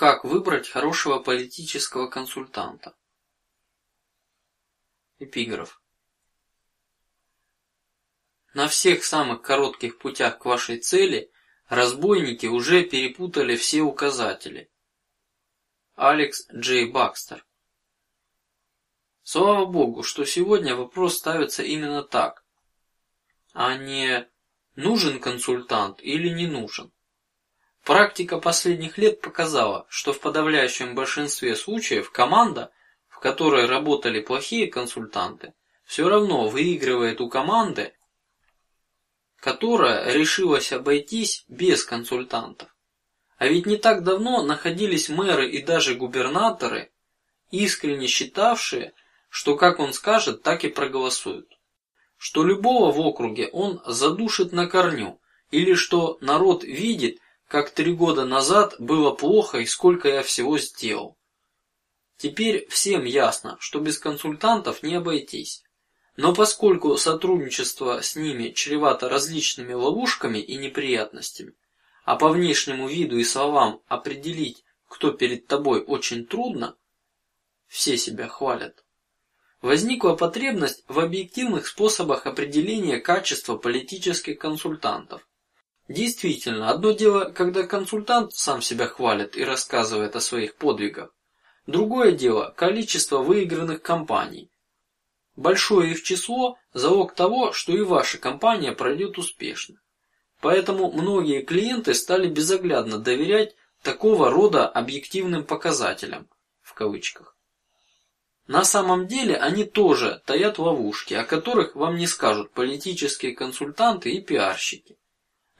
Как выбрать хорошего политического консультанта? Эпиграф. На всех самых коротких путях к вашей цели разбойники уже перепутали все указатели. Алекс Джей Бакстер. Слава Богу, что сегодня вопрос ставится именно так, а не нужен консультант или не нужен. Практика последних лет показала, что в подавляющем большинстве случаев команда, в которой работали плохие консультанты, все равно выигрывает у команды, которая решилась обойтись без консультантов. А ведь не так давно находились мэры и даже губернаторы, искренне считавшие, что как он скажет, так и проголосуют, что любого в округе он задушит на корню, или что народ видит как три года назад было плохо и сколько я всего сделал. Теперь всем ясно, что без консультантов не обойтись. Но поскольку сотрудничество с ними чревато различными ловушками и неприятностями, а по внешнему виду и словам определить, кто перед тобой, очень трудно, все себя хвалят. Возникла потребность в объективных способах определения качества политических консультантов. Действительно, одно дело, когда консультант сам себя хвалит и рассказывает о своих подвигах. Другое дело количество выигранных компаний. Большое их число залог того, что и ваша компания пройдет успешно. Поэтому многие клиенты стали безоглядно доверять такого рода объективным показателям в кавычках. На самом деле они тоже таят ловушки, о которых вам не скажут политические консультанты и пиарщики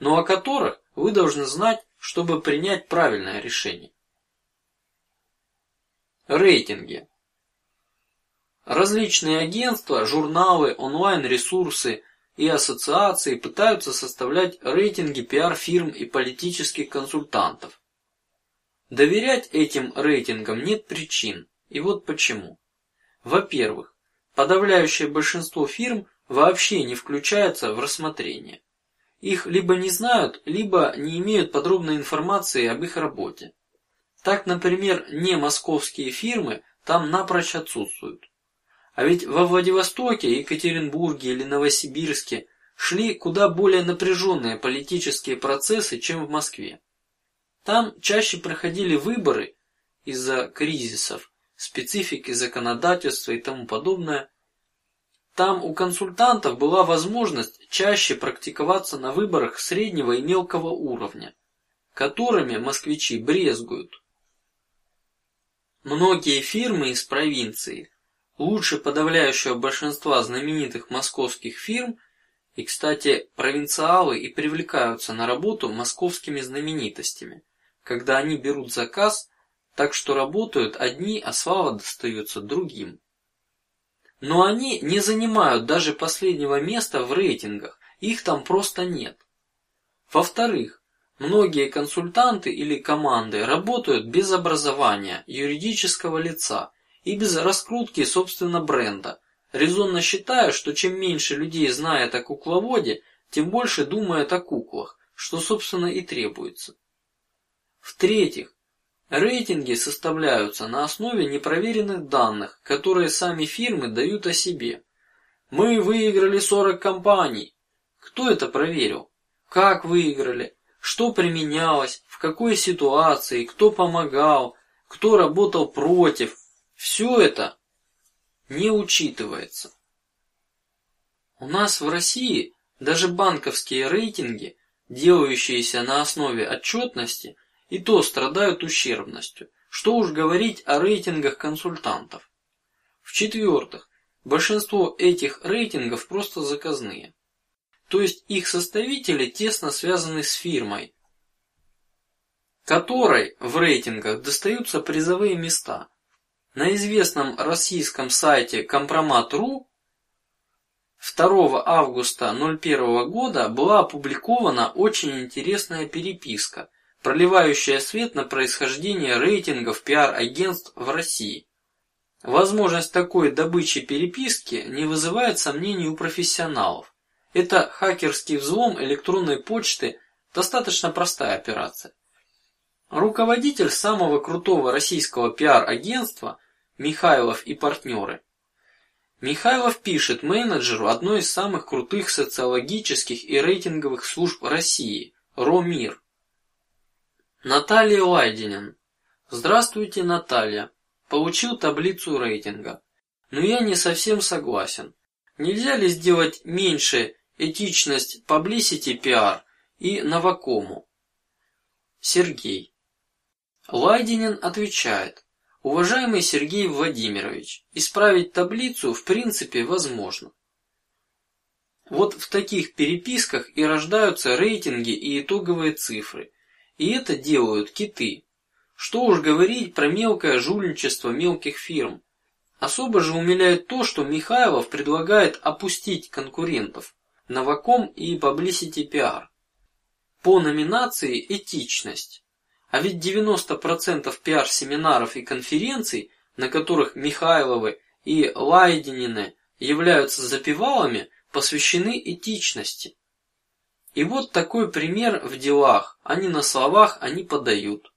но о которых вы должны знать, чтобы принять правильное решение. Рейтинги. Различные агентства, журналы, онлайн-ресурсы и ассоциации пытаются составлять рейтинги пиар-фирм и политических консультантов. Доверять этим рейтингам нет причин, и вот почему. Во-первых, подавляющее большинство фирм вообще не включается в рассмотрение. Их либо не знают, либо не имеют подробной информации об их работе. Так, например, не московские фирмы там напрочь отсутствуют. А ведь во Владивостоке, Екатеринбурге или Новосибирске шли куда более напряженные политические процессы, чем в Москве. Там чаще проходили выборы из-за кризисов, специфики законодательства и тому подобное, там у консультантов была возможность чаще практиковаться на выборах среднего и мелкого уровня, которыми москвичи брезгуют. Многие фирмы из провинции, лучше подавляющего большинства знаменитых московских фирм, и, кстати, провинциалы и привлекаются на работу московскими знаменитостями, когда они берут заказ, так что работают одни, а слава достается другим. Но они не занимают даже последнего места в рейтингах, их там просто нет. Во-вторых, многие консультанты или команды работают без образования юридического лица и без раскрутки собственно бренда, резонно считая, что чем меньше людей знает о кукловоде, тем больше думает о куклах, что собственно и требуется. В-третьих, Рейтинги составляются на основе непроверенных данных, которые сами фирмы дают о себе. Мы выиграли 40 компаний. Кто это проверил? Как выиграли? Что применялось? В какой ситуации? Кто помогал? Кто работал против? Все это не учитывается. У нас в России даже банковские рейтинги, делающиеся на основе отчетности, и то страдают ущербностью. Что уж говорить о рейтингах консультантов. В четвертых, большинство этих рейтингов просто заказные, то есть их составители тесно связаны с фирмой, которой в рейтингах достаются призовые места. На известном российском сайте Компромат.ру 2 августа 01 года была опубликована очень интересная переписка проливающая свет на происхождение рейтингов пиар-агентств в России. Возможность такой добычи переписки не вызывает сомнений у профессионалов. Это хакерский взлом электронной почты, достаточно простая операция. Руководитель самого крутого российского пиар-агентства Михайлов и партнеры. Михайлов пишет менеджеру одной из самых крутых социологических и рейтинговых служб России РОМИР. Наталья Лайдинин. Здравствуйте, Наталья. Получил таблицу рейтинга, но я не совсем согласен. Нельзя ли сделать меньше этичность, publicity, пиар и новакому? Сергей. Лайдинин отвечает: уважаемый Сергей Владимирович, исправить таблицу в принципе возможно. Вот в таких переписках и рождаются рейтинги и итоговые цифры, и это делают киты. Что уж говорить про мелкое жульничество мелких фирм. Особо же умиляет то, что Михайлов предлагает опустить конкурентов Новаком и Publicity PR по номинации этичность. А ведь 90% пиар-семинаров и конференций, на которых Михайловы и Лайдинины являются запевалами, посвящены этичности. И вот такой пример в делах, а не на словах они подают.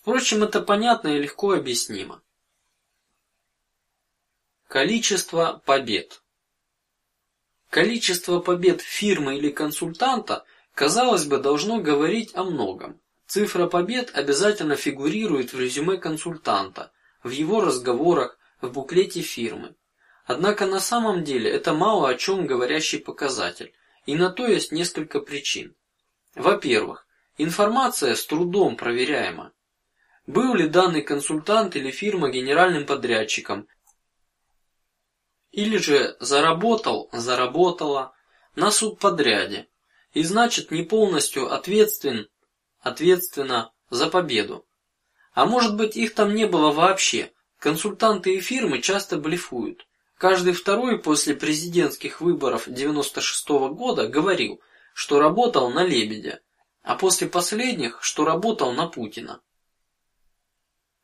Впрочем, это понятно и легко объяснимо. Количество побед. Количество побед фирмы или консультанта, казалось бы, должно говорить о многом. Цифра побед обязательно фигурирует в резюме консультанта, в его разговорах, в буклете фирмы. Однако на самом деле это мало о чем говорящий показатель, и на то есть несколько причин. Во-первых, информация с трудом проверяема. Был ли данный консультант или фирма генеральным подрядчиком, или же заработал, заработала на субподряде, и значит не полностью ответственен ответственно за победу. А может быть, их там не было вообще. Консультанты и фирмы часто блефуют. Каждый второй после президентских выборов 96 -го года говорил, что работал на Лебедя, а после последних, что работал на Путина.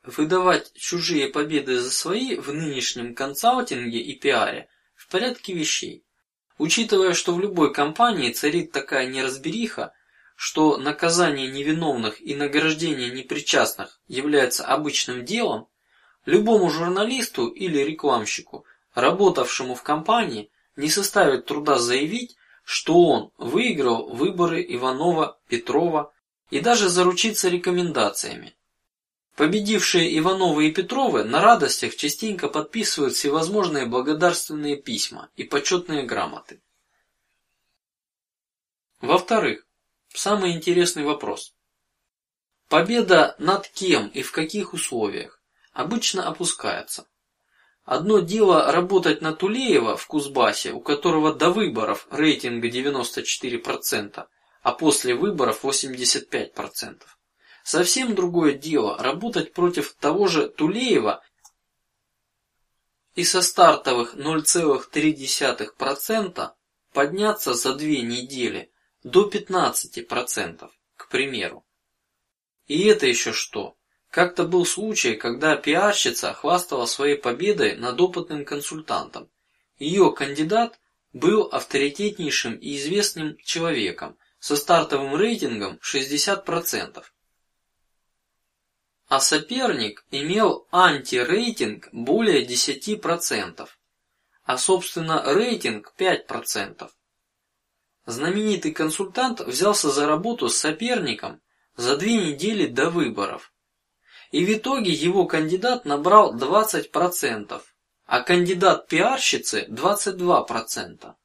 Выдавать чужие победы за свои в нынешнем консалтинге и пиаре в порядке вещей. Учитывая, что в любой компании царит такая неразбериха, что наказание невиновных и награждение непричастных является обычным делом, любому журналисту или рекламщику, работавшему в компании, не составит труда заявить, что он выиграл выборы Иванова, Петрова и даже заручиться рекомендациями. Победившие Ивановы и Петровы на радостях частенько подписывают всевозможные благодарственные письма и почетные грамоты. Во-вторых, Самый интересный вопрос: победа над кем и в каких условиях обычно опускается. Одно дело работать на Тулеева в Кузбассе, у которого до выборов рейтинга 94 процента, а после выборов 85 процентов. Совсем другое дело работать против того же Тулеева и со стартовых 0,3 процента подняться за две недели до 15 процентов, к примеру. И это еще что? Как-то был случай, когда пиарщица хвастала своей победой над опытным консультантом. Ее кандидат был авторитетнейшим и известным человеком со стартовым рейтингом 60 процентов, а соперник имел антирейтинг более 10 процентов, а собственно рейтинг 5 процентов. Знаменитый консультант взялся за работу с соперником за две недели до выборов, и в итоге его кандидат набрал 20 процентов, а кандидат пиарщицы 22 процента.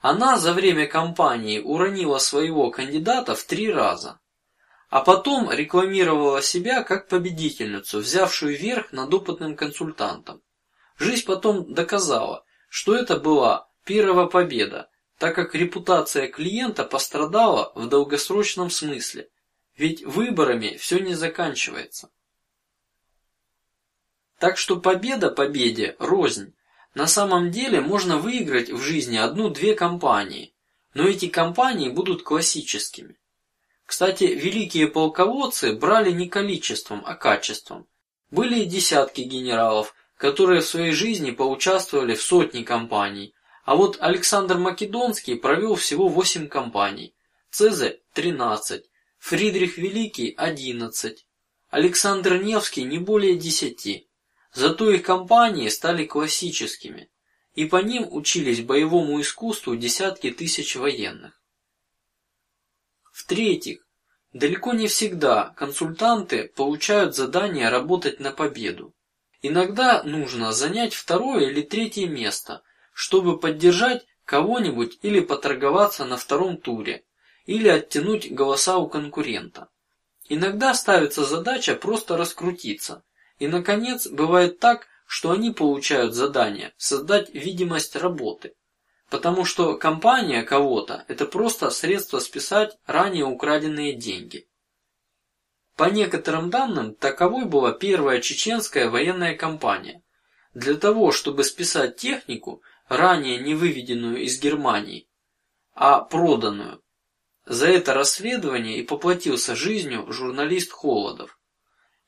Она за время кампании уронила своего кандидата в три раза, а потом рекламировала себя как победительницу, взявшую верх над опытным консультантом. Жизнь потом доказала, что это была первая победа, так как репутация клиента пострадала в долгосрочном смысле, ведь выборами все не заканчивается. Так что победа победе рознь. На самом деле можно выиграть в жизни одну-две компании, но эти компании будут классическими. Кстати, великие полководцы брали не количеством, а качеством. Были десятки генералов, которые в своей жизни поучаствовали в сотни компаний, а вот Александр Македонский провел всего восемь кампаний, Цезарь тринадцать, Фридрих Великий одиннадцать, Александр Невский не более десяти. Зато их компании стали классическими, и по ним учились боевому искусству десятки тысяч военных. В-третьих, далеко не всегда консультанты получают задание работать на победу. Иногда нужно занять второе или третье место, чтобы поддержать кого-нибудь или поторговаться на втором туре, или оттянуть голоса у конкурента. Иногда ставится задача просто раскрутиться, и, наконец, бывает так, что они получают задание создать видимость работы, потому что компания кого-то – это просто средство списать ранее украденные деньги. По некоторым данным, таковой была первая чеченская военная компания. Для того, чтобы списать технику, ранее не выведенную из Германии, а проданную. За это расследование и поплатился жизнью журналист Холодов.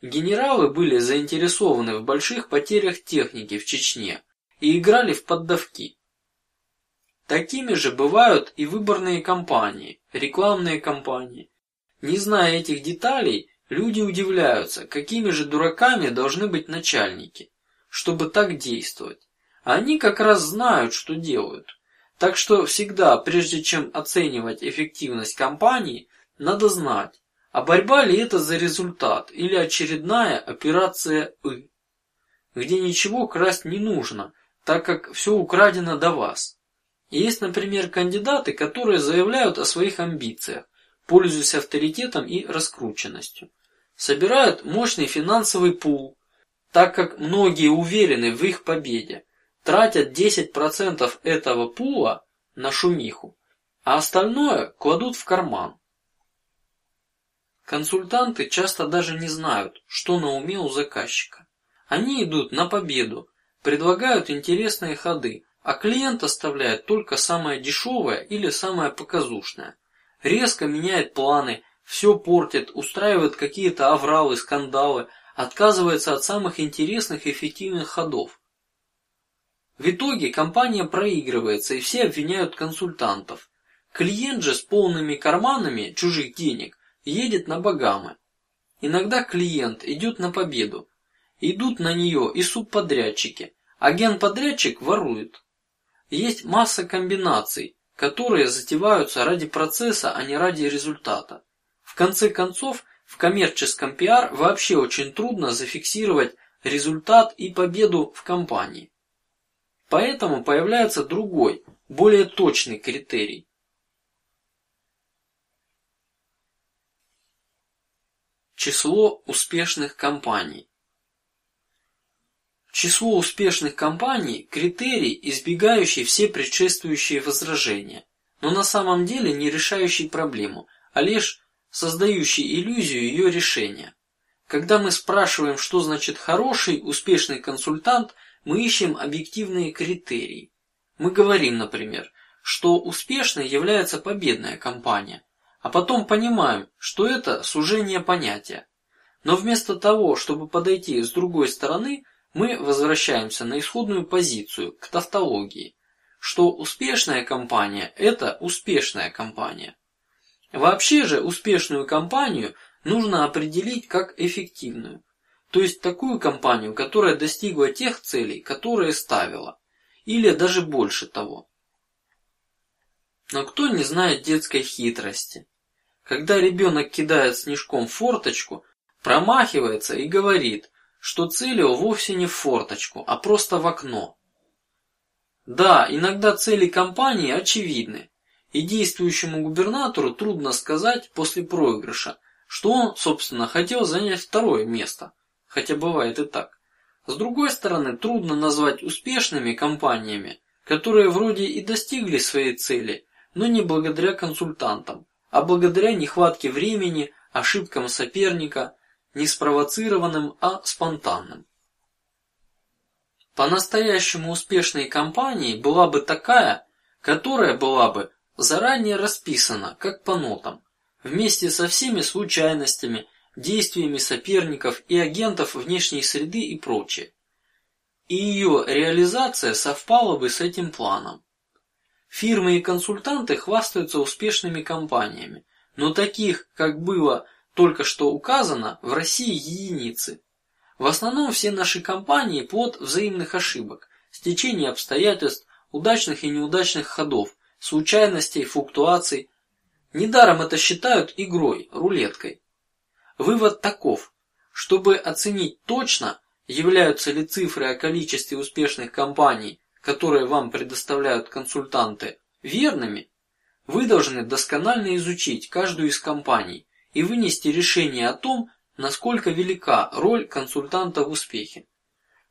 Генералы были заинтересованы в больших потерях техники в Чечне и играли в поддавки. Такими же бывают и выборные кампании, рекламные кампании. Не зная этих деталей, люди удивляются, какими же дураками должны быть начальники, чтобы так действовать. Они как раз знают, что делают. Так что всегда, прежде чем оценивать эффективность кампании, надо знать, а борьба ли это за результат или очередная операция «ы», где ничего красть не нужно, так как все украдено до вас. И есть, например, кандидаты, которые заявляют о своих амбициях, пользуясь авторитетом и раскрученностью, собирают мощный финансовый пул, так как многие уверены в их победе, тратят 10% этого пула на шумиху, а остальное кладут в карман. Консультанты часто даже не знают, что на уме у заказчика. Они идут на победу, предлагают интересные ходы, а клиент оставляет только самое дешевое или самое показушное. Резко меняет планы, все портит, устраивает какие-то авралы, скандалы, отказывается от самых интересных и эффективных ходов. В итоге компания проигрывается и все обвиняют консультантов. Клиент же с полными карманами чужих денег едет на Багамы. Иногда клиент идет на победу, идут на нее и субподрядчики, а генподрядчик ворует. Есть масса комбинаций, которые затеваются ради процесса, а не ради результата. В конце концов, в коммерческом пиар вообще очень трудно зафиксировать результат и победу в компании. Поэтому появляется другой, более точный критерий Число успешных компаний. Число успешных компаний – критерий, избегающий все предшествующие возражения, но на самом деле не решающий проблему, а лишь создающий иллюзию ее решения. Когда мы спрашиваем, что значит хороший, успешный консультант, мы ищем объективные критерии. Мы говорим, например, что успешной является победная компания, а потом понимаем, что это сужение понятия. Но вместо того, чтобы подойти с другой стороны, мы возвращаемся на исходную позицию к тавтологии, что успешная компания – это успешная компания. Вообще же успешную компанию нужно определить как эффективную, то есть такую компанию, которая достигла тех целей, которые ставила, или даже больше того. Но кто не знает детской хитрости? Когда ребенок кидает снежком форточку, промахивается и говорит, что целил вовсе не в форточку, а просто в окно. Да, иногда цели компании очевидны, и действующему губернатору трудно сказать после проигрыша, что он, собственно, хотел занять второе место, хотя бывает и так. С другой стороны, трудно назвать успешными компаниями, которые вроде и достигли своей цели, но не благодаря консультантам, а благодаря нехватке времени, ошибкам соперника, не спровоцированным, а спонтанным. По-настоящему успешной компанией была бы такая, которая была бы заранее расписана, как по нотам, вместе со всеми случайностями, действиями соперников и агентов внешней среды и прочее. И ее реализация совпала бы с этим планом. Фирмы и консультанты хвастаются успешными компаниями, но таких, как было только что указано, в России единицы. В основном все наши компании плод взаимных ошибок, стечения обстоятельств, удачных и неудачных ходов, случайностей, флуктуаций. Недаром это считают игрой, рулеткой. Вывод таков: чтобы оценить точно, являются ли цифры о количестве успешных компаний, которые вам предоставляют консультанты, верными, вы должны досконально изучить каждую из компаний и вынести решение о том, насколько велика роль консультанта в успехе.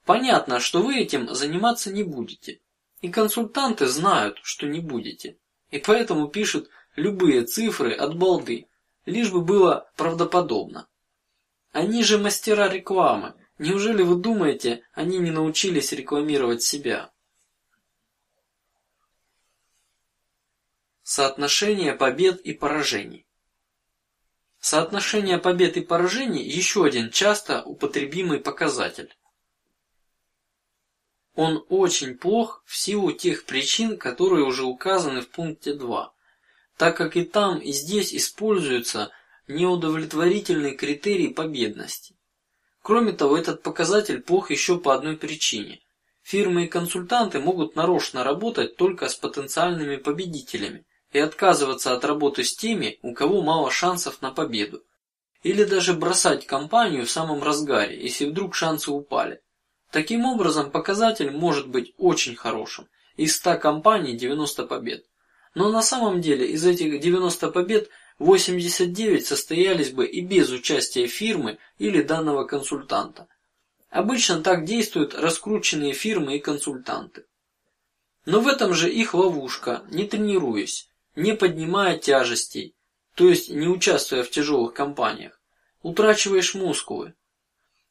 Понятно, что вы этим заниматься не будете, и консультанты знают, что не будете, и поэтому пишут любые цифры от балды, лишь бы было правдоподобно. Они же мастера рекламы. Неужели вы думаете, они не научились рекламировать себя? Соотношение побед и поражений. Соотношение побед и поражений еще один часто употребимый показатель. Он очень плох в силу тех причин, которые уже указаны в пункте 2, так как и там, и здесь используются неудовлетворительный критерий победности. Кроме того, этот показатель плох еще по одной причине: фирмы и консультанты могут нарочно работать только с потенциальными победителями и отказываться от работы с теми, у кого мало шансов на победу, или даже бросать компанию в самом разгаре, если вдруг шансы упали. Таким образом, показатель может быть очень хорошим: из 100 компаний 90 побед. Но на самом деле из этих 90 побед 89 состоялись бы и без участия фирмы или данного консультанта. Обычно так действуют раскрученные фирмы и консультанты. Но в этом же их ловушка, не тренируясь не поднимая тяжестей, то есть не участвуя в тяжелых компаниях, утрачиваешь мускулы.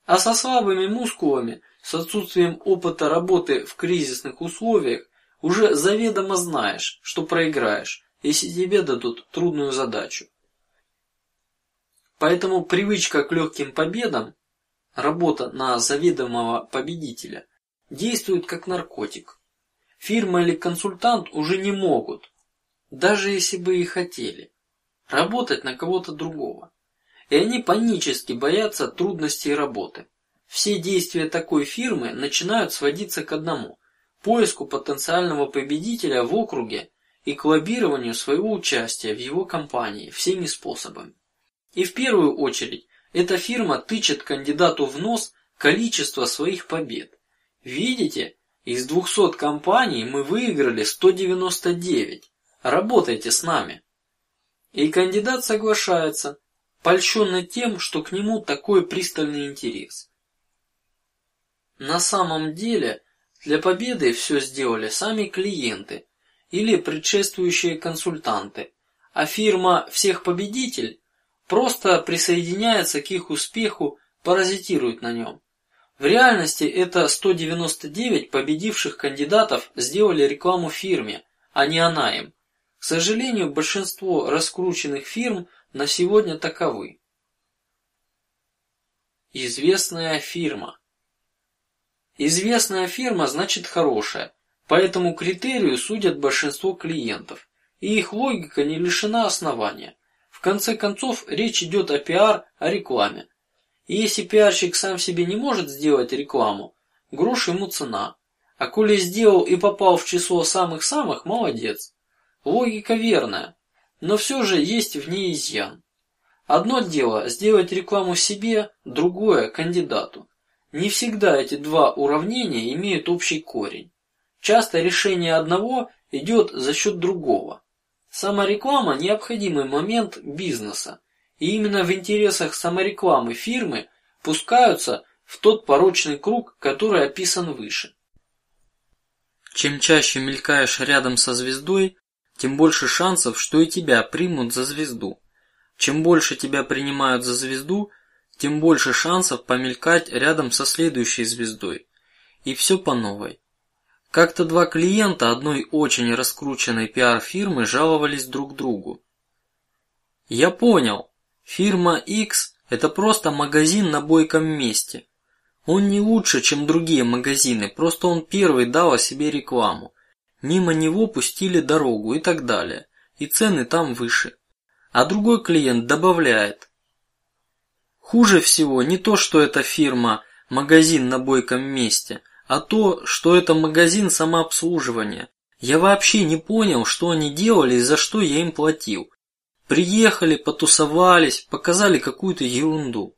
А со слабыми мускулами, с отсутствием опыта работы в кризисных условиях, уже заведомо знаешь, что проиграешь, если тебе дадут трудную задачу. Поэтому привычка к легким победам, работа на заведомого победителя, действует как наркотик. Фирма или консультант уже не могут, даже если бы и хотели, работать на кого-то другого. И они панически боятся трудностей работы. Все действия такой фирмы начинают сводиться к одному: поиску потенциального победителя в округе и к лоббированию своего участия в его компании всеми способами. И в первую очередь эта фирма тычет кандидату в нос количество своих побед. Видите, из 200 компаний мы выиграли 199. Работайте с нами. И кандидат соглашается, польщенный тем, что к нему такой пристальный интерес. На самом деле для победы все сделали сами клиенты или предшествующие консультанты, а фирма всех победитель просто присоединяется к их успеху, паразитирует на нем. В реальности это 199 победивших кандидатов сделали рекламу фирме, а не она им. К сожалению, большинство раскрученных фирм на сегодня таковы. Известная фирма. Известная фирма значит хорошая, по этому критерию судят большинство клиентов, и их логика не лишена основания. В конце концов, речь идет о пиар, о рекламе. И если пиарщик сам себе не может сделать рекламу, грош ему цена. А коли сделал и попал в число самых-самых, молодец. Логика верная, но все же есть в ней изъян. Одно дело сделать рекламу себе, другое кандидату. Не всегда эти два уравнения имеют общий корень. Часто решение одного идет за счет другого. Самореклама необходимый момент бизнеса, и именно в интересах саморекламы фирмы пускаются в тот порочный круг, который описан выше. Чем чаще мелькаешь рядом со звездой, тем больше шансов, что и тебя примут за звезду. Чем больше тебя принимают за звезду, тем больше шансов помелькать рядом со следующей звездой. И все по новой. Как-то два клиента одной очень раскрученной пиар-фирмы жаловались друг другу. Я понял, фирма X – это просто магазин на бойком месте. Он не лучше, чем другие магазины, просто он первый дал о себе рекламу. Мимо него пустили дорогу и так далее, и цены там выше. а другой клиент добавляет. Хуже всего не то, что эта фирма магазин на бойком месте, а то, что это магазин самообслуживания. Я вообще не понял, что они делали и за что я им платил. Приехали, потусовались, показали какую-то ерунду.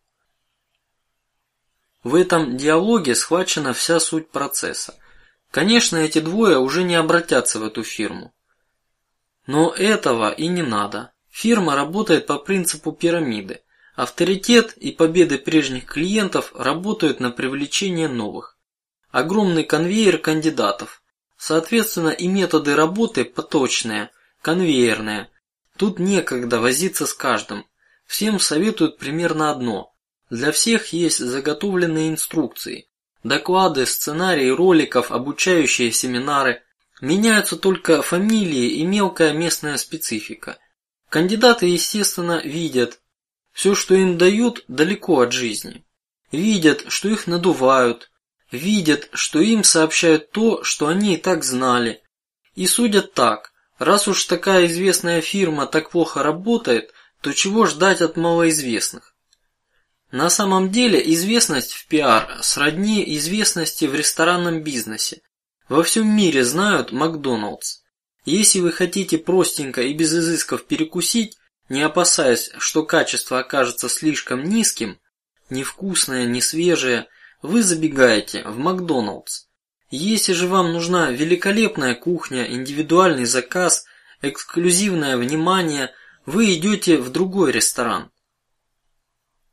В этом диалоге схвачена вся суть процесса. Конечно, эти двое уже не обратятся в эту фирму. Но этого и не надо. Фирма работает по принципу пирамиды. Авторитет и победы прежних клиентов работают на привлечение новых. Огромный конвейер кандидатов. Соответственно, и методы работы поточные, конвейерные. Тут некогда возиться с каждым. Всем советуют примерно одно: для всех есть заготовленные инструкции, доклады, сценарии роликов, обучающие семинары. Меняются только фамилии и мелкая местная специфика. Кандидаты, естественно, видят все, что им дают, далеко от жизни. Видят, что их надувают, видят, что им сообщают то, что они и так знали, и судят так: раз уж такая известная фирма так плохо работает, то чего ждать от малоизвестных? На самом деле известность в пиар сродни известности в ресторанном бизнесе. Во всем мире знают Макдоналдс. Если вы хотите простенько и без изысков перекусить, не опасаясь, что качество окажется слишком низким, невкусное, не свежее, вы забегаете в Макдоналдс. Если же вам нужна великолепная кухня, индивидуальный заказ, эксклюзивное внимание, вы идете в другой ресторан.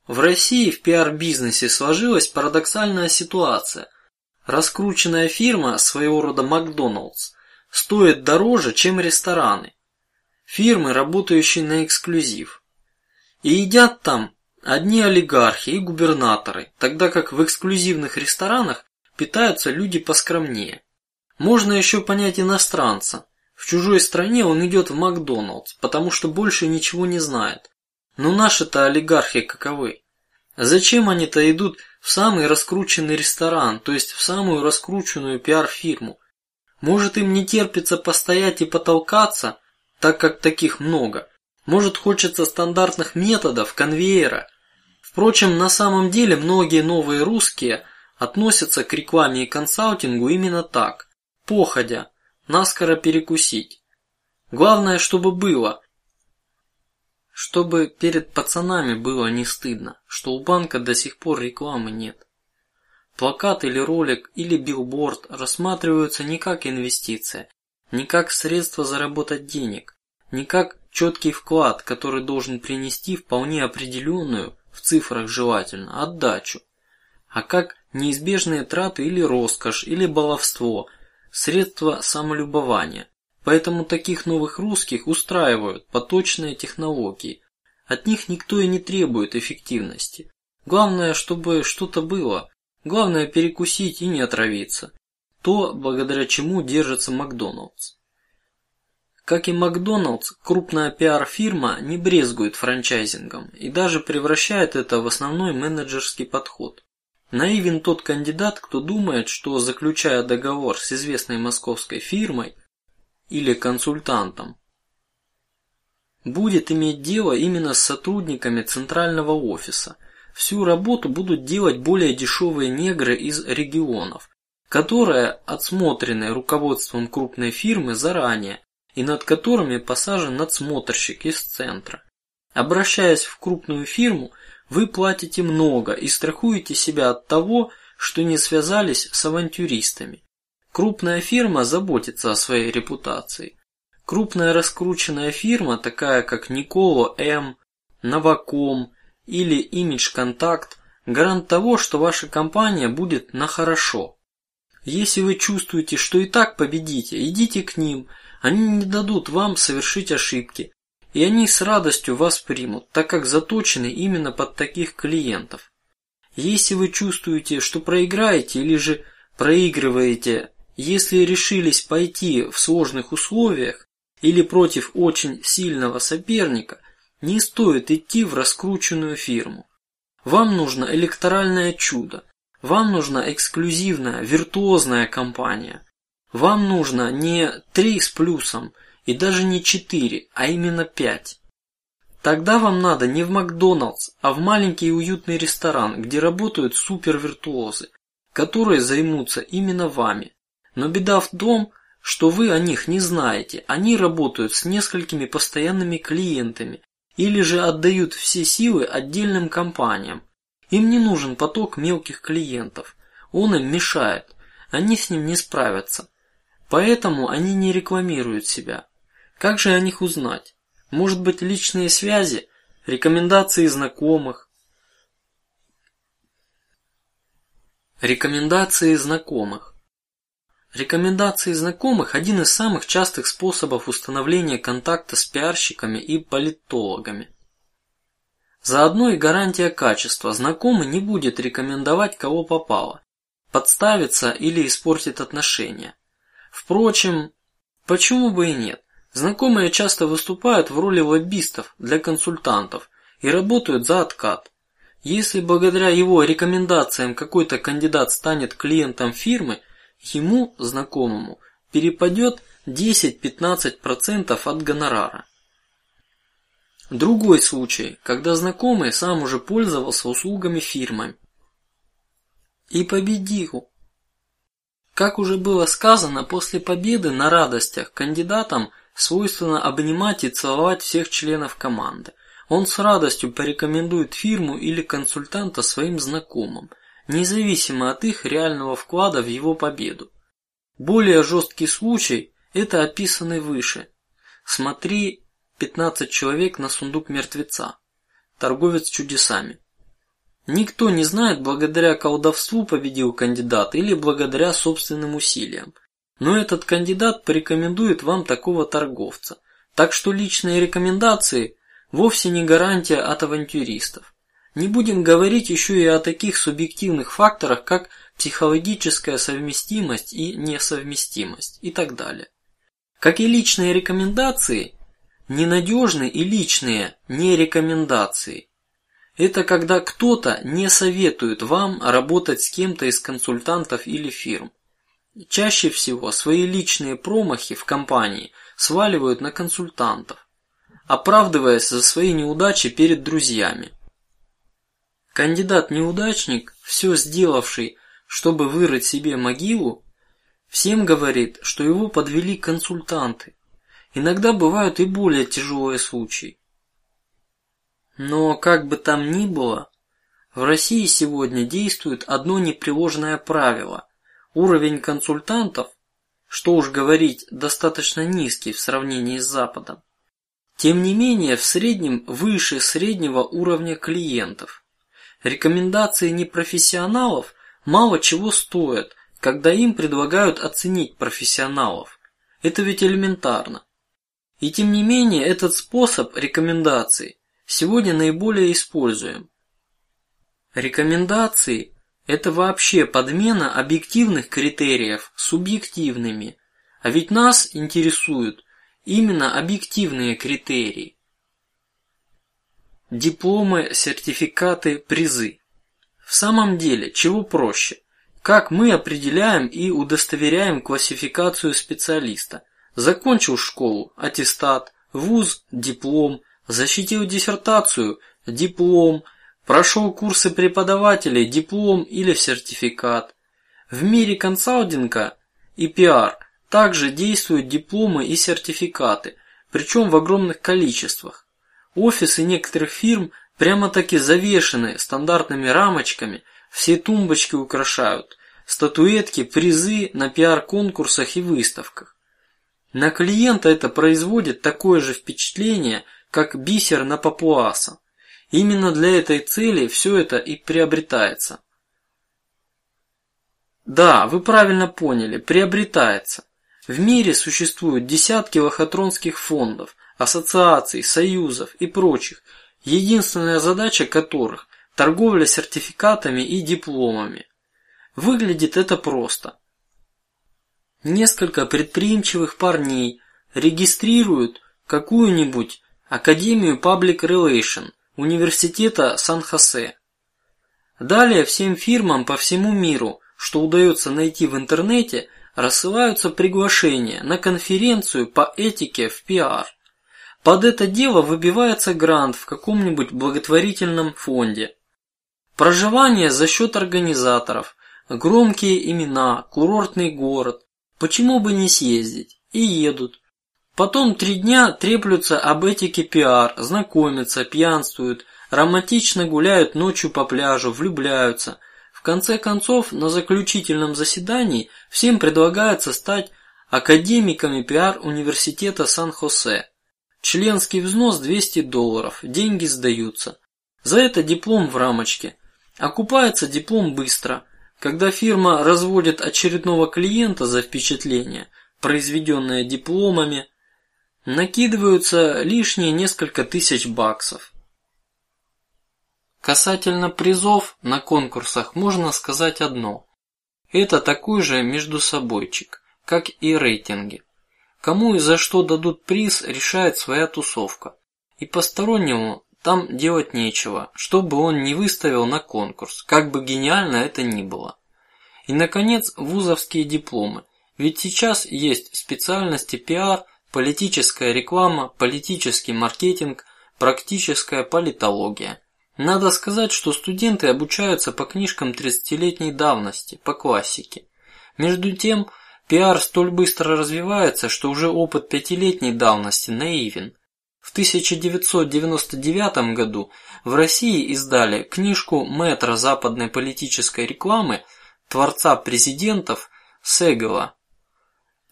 В России в пиар-бизнесе сложилась парадоксальная ситуация. Раскрученная фирма своего рода Макдоналдс стоит дороже, чем рестораны, фирмы, работающие на эксклюзив. И едят там одни олигархи и губернаторы, тогда как в эксклюзивных ресторанах питаются люди поскромнее. Можно еще понять иностранца. В чужой стране он идет в Макдоналдс, потому что больше ничего не знает. Но наши-то олигархи каковы? Зачем они-то идут в самый раскрученный ресторан, то есть в самую раскрученную пиар-фирму? Может, им не терпится постоять и потолкаться, так как таких много. Может, хочется стандартных методов, конвейера. Впрочем, на самом деле многие новые русские относятся к рекламе и консалтингу именно так, походя, наскоро перекусить. Главное, чтобы было, чтобы перед пацанами было не стыдно, что у банка до сих пор рекламы нет. Плакат или ролик или билборд рассматриваются не как инвестиция, не как средство заработать денег, не как четкий вклад, который должен принести вполне определенную в цифрах желательно отдачу, а как неизбежные траты или роскошь или баловство, средство самолюбования. Поэтому таких новых русских устраивают поточные технологии. От них никто и не требует эффективности. Главное, чтобы что-то было, Главное перекусить и не отравиться. То, благодаря чему держится Макдоналдс. Как и Макдоналдс, крупная пиар-фирма не брезгует франчайзингом и даже превращает это в основной менеджерский подход. Наивен тот кандидат, кто думает, что заключая договор с известной московской фирмой или консультантом, будет иметь дело именно с сотрудниками центрального офиса – Всю работу будут делать более дешевые негры из регионов, которые отсмотрены руководством крупной фирмы заранее и над которыми посажен надсмотрщик из центра. Обращаясь в крупную фирму, вы платите много и страхуете себя от того, что не связались с авантюристами. Крупная фирма заботится о своей репутации. Крупная раскрученная фирма, такая как Николо М, Новаком или имидж контакт гарант того, что ваша компания будет на хорошо. Если вы чувствуете, что и так победите, идите к ним, они не дадут вам совершить ошибки, и они с радостью вас примут, так как заточены именно под таких клиентов. Если вы чувствуете, что проиграете или же проигрываете, если решились пойти в сложных условиях или против очень сильного соперника, не стоит идти в раскрученную фирму. Вам нужно электоральное чудо. Вам нужна эксклюзивная, виртуозная компания. Вам нужно не три с плюсом и даже не четыре, а именно пять. Тогда вам надо не в Макдоналдс, а в маленький уютный ресторан, где работают супервиртуозы, которые займутся именно вами. Но беда в том, что вы о них не знаете. Они работают с несколькими постоянными клиентами или же отдают все силы отдельным компаниям. Им не нужен поток мелких клиентов, он им мешает, они с ним не справятся. Поэтому они не рекламируют себя. Как же о них узнать? Может быть, личные связи, рекомендации знакомых. Рекомендации знакомых. Рекомендации знакомых – один из самых частых способов установления контакта с пиарщиками и политологами. Заодно и гарантия качества. Знакомый не будет рекомендовать кого попало, подставиться или испортит отношения. Впрочем, почему бы и нет? Знакомые часто выступают в роли лоббистов для консультантов и работают за откат. Если благодаря его рекомендациям какой-то кандидат станет клиентом фирмы, ему знакомому перепадет 10-15% от гонорара. Другой случай, когда знакомый сам уже пользовался услугами фирмы и победил. Как уже было сказано, после победы на радостях кандидатам свойственно обнимать и целовать всех членов команды. Он с радостью порекомендует фирму или консультанта своим знакомым, независимо от их реального вклада в его победу. Более жесткий случай – это описанный выше. Смотри, 15 человек на сундук мертвеца. Торговец чудесами. Никто не знает, благодаря колдовству победил кандидат или благодаря собственным усилиям. Но этот кандидат порекомендует вам такого торговца. Так что личные рекомендации вовсе не гарантия от авантюристов. Не будем говорить еще и о таких субъективных факторах, как психологическая совместимость и несовместимость и так далее. Как и личные рекомендации, ненадежные и личные не рекомендации. Это когда кто-то не советует вам работать с кем-то из консультантов или фирм. Чаще всего свои личные промахи в компании сваливают на консультантов, оправдываясь за свои неудачи перед друзьями. Кандидат-неудачник, все сделавший, чтобы вырыть себе могилу, всем говорит, что его подвели консультанты. Иногда бывают и более тяжелые случаи. Но как бы там ни было, в России сегодня действует одно непреложное правило: Уровень консультантов, что уж говорить, достаточно низкий в сравнении с Западом. Тем не менее, в среднем выше среднего уровня клиентов. Рекомендации непрофессионалов мало чего стоят, когда им предлагают оценить профессионалов. Это ведь элементарно. И тем не менее, этот способ рекомендаций сегодня наиболее используем. Рекомендации это вообще подмена объективных критериев субъективными, а ведь нас интересуют именно объективные критерии. Дипломы, сертификаты, призы. В самом деле, чего проще? Как мы определяем и удостоверяем классификацию специалиста? Закончил школу, аттестат, вуз, диплом, защитил диссертацию, диплом, Прошел курсы преподавателей, диплом или сертификат. В мире консалтинга и пиар также действуют дипломы и сертификаты, причем в огромных количествах. Офисы некоторых фирм прямо-таки завешены стандартными рамочками, все тумбочки украшают, статуэтки, призы на пиар-конкурсах и выставках. На клиента это производит такое же впечатление, как бисер на папуаса. Именно для этой цели все это и приобретается. Да, вы правильно поняли, приобретается. В мире существуют десятки лохотронских фондов, ассоциаций, союзов и прочих, единственная задача которых – торговля сертификатами и дипломами. Выглядит это просто. Несколько предприимчивых парней регистрируют какую-нибудь академию Public Relation университета Сан-Хосе. Далее всем фирмам по всему миру, что удается найти в интернете, рассылаются приглашения на конференцию по этике в пиар. Под это дело выбивается грант в каком-нибудь благотворительном фонде. Проживание за счет организаторов, громкие имена, курортный город. Почему бы не съездить? И едут. Потом три дня треплются об этике пиар, знакомятся, пьянствуют, романтично гуляют ночью по пляжу, влюбляются. В конце концов, на заключительном заседании всем предлагается стать академиками пиар университета Сан-Хосе. Членский взнос 200 долларов, деньги сдаются. За это диплом в рамочке. Окупается диплом быстро. Когда фирма разводит очередного клиента за впечатление, произведенное дипломами, накидываются лишние несколько тысяч баксов. Касательно призов на конкурсах можно сказать одно: это такой же между собойчик, как и рейтинги. Кому и за что дадут приз, решает своя тусовка, и постороннему там делать нечего, чтобы он не выставил на конкурс, как бы гениально это ни было. И наконец вузовские дипломы, ведь сейчас есть специальности пиар, политическая реклама, политический маркетинг, практическая политология. Надо сказать, что студенты обучаются по книжкам тридцатилетней давности, по классике. Между тем, пиар столь быстро развивается, что уже опыт пятилетней давности наивен. В 1999 году в России издали книжку метра западной политической рекламы творца президентов Сегела.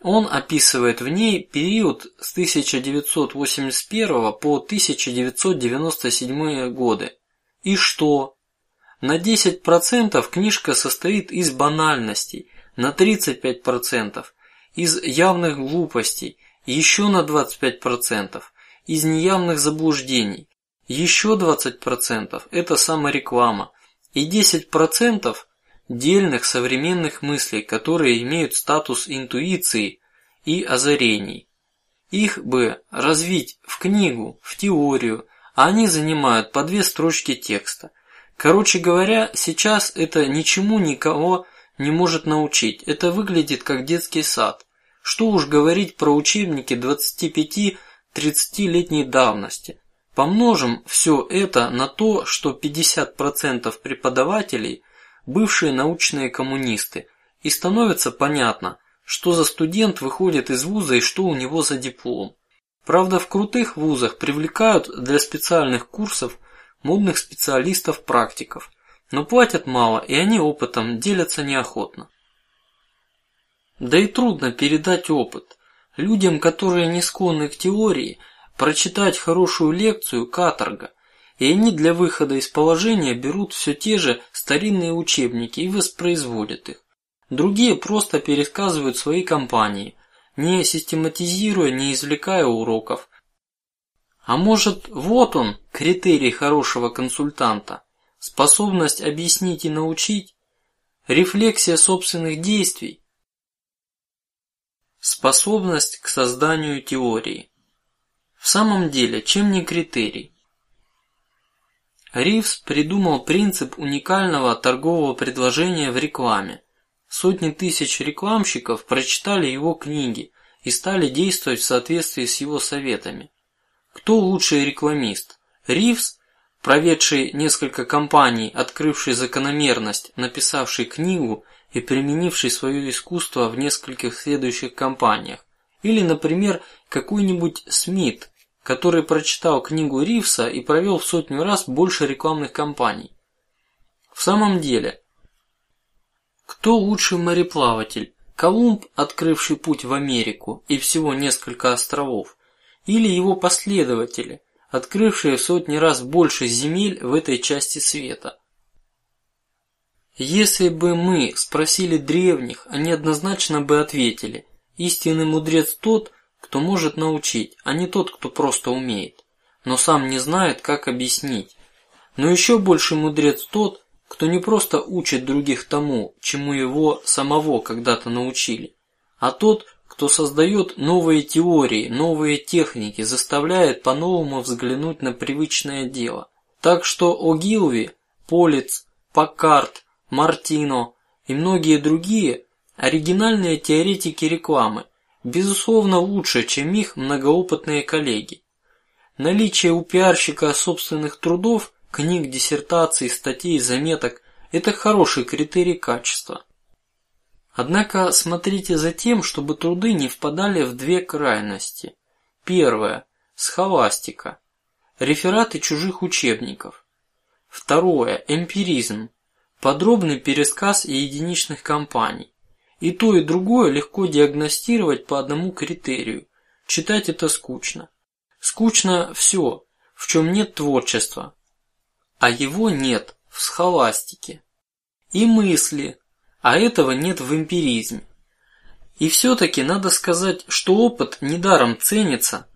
Он описывает в ней период с 1981 по 1997 годы. И что? На 10 процентов книжка состоит из банальностей, на 35 процентов из явных глупостей, еще на 25 процентов из неявных заблуждений, еще 20 процентов это самореклама и 10 процентов дельных современных мыслей, которые имеют статус интуиции и озарений. Их бы развить в книгу, в теорию, а они занимают по две строчки текста. Короче говоря, сейчас это ничему никого не может научить. Это выглядит как детский сад. Что уж говорить про учебники 25-30-летней давности. Помножим все это на то, что 50% преподавателей бывшие научные коммунисты, и становится понятно, что за студент выходит из вуза и что у него за диплом. Правда, в крутых вузах привлекают для специальных курсов модных специалистов-практиков, но платят мало, и они опытом делятся неохотно. Да и трудно передать опыт людям, которые не склонны к теории, прочитать хорошую лекцию каторга, и они для выхода из положения берут все те же старинные учебники и воспроизводят их. Другие просто пересказывают свои кампании, не систематизируя, не извлекая уроков. А может, вот он критерий хорошего консультанта: способность объяснить и научить, рефлексия собственных действий, способность к созданию теории. В самом деле, чем не критерий? Ривз придумал принцип уникального торгового предложения в рекламе. Сотни тысяч рекламщиков прочитали его книги и стали действовать в соответствии с его советами. Кто лучший рекламист? Ривз, проведший несколько кампаний, открывший закономерность, написавший книгу и применивший свое искусство в нескольких следующих кампаниях, или, например, какой-нибудь Смит, который прочитал книгу Ривса и провел в сотню раз больше рекламных кампаний. В самом деле, кто лучший мореплаватель? Колумб, открывший путь в Америку и всего несколько островов, или его последователи, открывшие в сотни раз больше земель в этой части света? Если бы мы спросили древних, они однозначно бы ответили: истинный мудрец тот, кто может научить, а не тот, кто просто умеет, но сам не знает, как объяснить. Но еще больше мудрец тот, кто не просто учит других тому, чему его самого когда-то научили, а тот, кто создает новые теории, новые техники, заставляет по-новому взглянуть на привычное дело. Так что Огилви, Полиц, Паккарт, Мартино и многие другие оригинальные теоретики рекламы, безусловно лучше, чем их многоопытные коллеги. Наличие у пиарщика собственных трудов, книг, диссертаций, статей, заметок – это хороший критерий качества. Однако смотрите за тем, чтобы труды не впадали в две крайности. Первое – схоластика, рефераты чужих учебников. Второе – эмпиризм, подробный пересказ единичных кампаний. И то и другое легко диагностировать по одному критерию. Читать это скучно. Скучно все, в чем нет творчества, а его нет в схоластике. И мысли, а этого нет в эмпиризме. И все-таки надо сказать, что опыт недаром ценится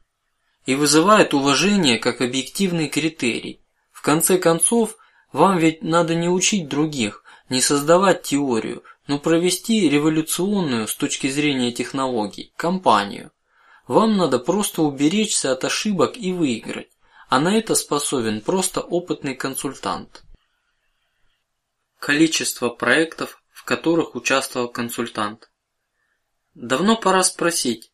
и вызывает уважение как объективный критерий. В конце концов, вам ведь надо не учить других, не создавать теорию, но провести революционную с точки зрения технологий кампанию. Вам надо просто уберечься от ошибок и выиграть, а на это способен просто опытный консультант. Количество проектов в которых участвовал консультант. Давно пора спросить,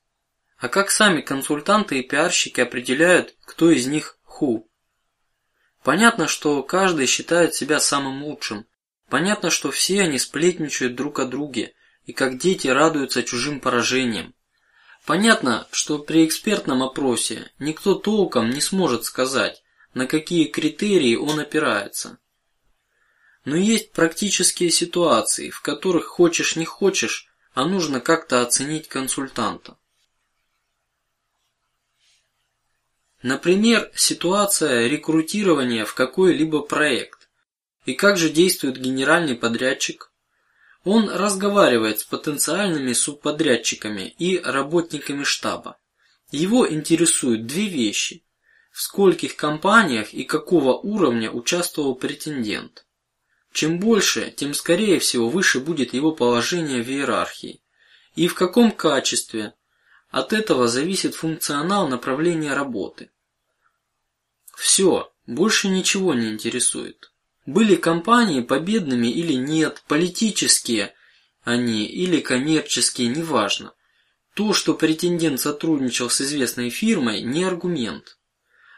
а как сами консультанты и пиарщики определяют, кто из них ху? Понятно, что каждый считает себя самым лучшим. Понятно, что все они сплетничают друг о друге и как дети радуются чужим поражениям. Понятно, что при экспертном опросе никто толком не сможет сказать, на какие критерии он опирается. Но есть практические ситуации, в которых хочешь не хочешь, а нужно как-то оценить консультанта. Например, ситуация рекрутирования в какой-либо проект. И как же действует генеральный подрядчик? Он разговаривает с потенциальными субподрядчиками и работниками штаба. Его интересуют две вещи: в скольких компаниях и какого уровня участвовал претендент. Чем больше, тем скорее всего выше будет его положение в иерархии. И в каком качестве? От этого зависит функционал направления работы. Все, больше ничего не интересует. Были компании победными или нет, политические они или коммерческие, неважно. То, что претендент сотрудничал с известной фирмой, не аргумент.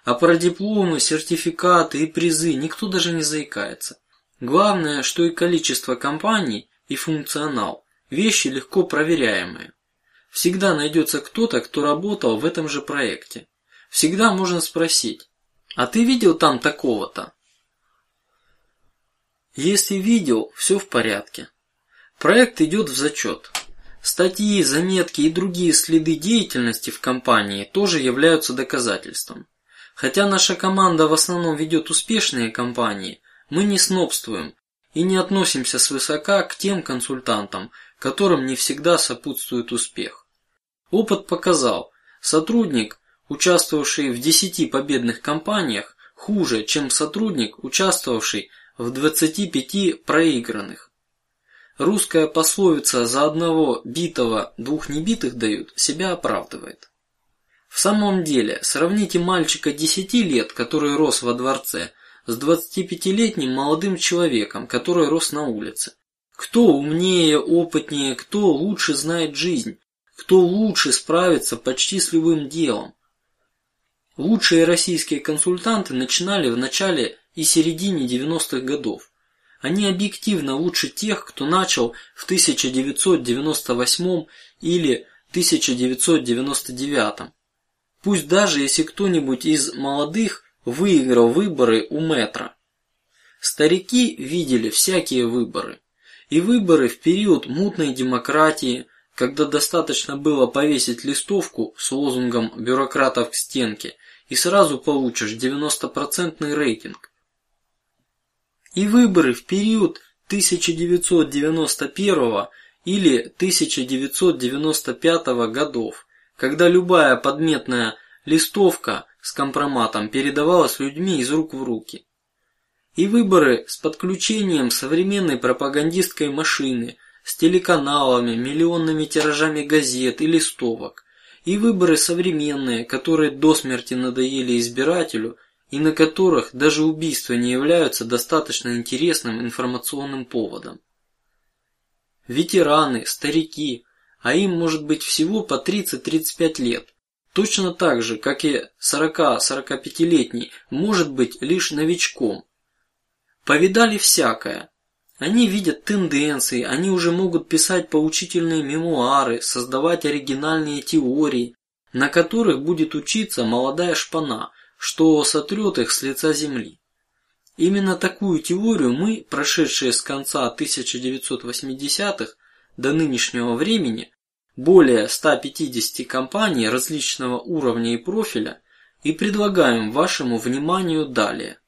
А про дипломы, сертификаты и призы никто даже не заикается. Главное, что и количество компаний, и функционал вещи легко проверяемые. Всегда найдется кто-то, кто работал в этом же проекте. Всегда можно спросить: а ты видел там такого-то? Если видел, все в порядке. Проект идет в зачет. Статьи, заметки и другие следы деятельности в компании тоже являются доказательством. Хотя наша команда в основном ведет успешные компании, мы не снобствуем и не относимся свысока к тем консультантам, которым не всегда сопутствует успех. Опыт показал, сотрудник, участвовавший в десяти победных кампаниях, хуже, чем сотрудник, участвовавший в двадцати пяти проигранных. Русская пословица за одного битого двух небитых дают себя оправдывает. В самом деле, сравните мальчика десяти лет, который рос во дворце, с двадцатипятилетним молодым человеком, который рос на улице. Кто умнее, опытнее, кто лучше знает жизнь, кто лучше справится почти с любым делом. Лучшие российские консультанты начинали в начале и середине 90-х годов. Они объективно лучше тех, кто начал в 1998 или 1999. Пусть даже если кто-нибудь из молодых выиграл выборы у метра. Старики видели всякие выборы, и выборы в период мутной демократии, когда достаточно было повесить листовку с лозунгом бюрократов к стенке и сразу получишь 90-процентный рейтинг. И выборы в период 1991 или 1995 годов, когда любая подметная листовка с компроматом передавалась людьми из рук в руки. И выборы с подключением современной пропагандистской машины, с телеканалами, миллионными тиражами газет и листовок, и выборы современные, которые до смерти надоели избирателю и на которых даже убийства не являются достаточно интересным информационным поводом. Ветераны, старики, а им может быть всего по 30-35 лет, точно так же, как и 40-45-летний может быть лишь новичком. Повидали всякое. Они видят тенденции, они уже могут писать поучительные мемуары, создавать оригинальные теории, на которых будет учиться молодая шпана, что сотрет их с лица земли. Именно такую теорию мы, прошедшие с конца 1980-х до нынешнего времени, более 150 компаний различного уровня и профиля, и предлагаем вашему вниманию далее.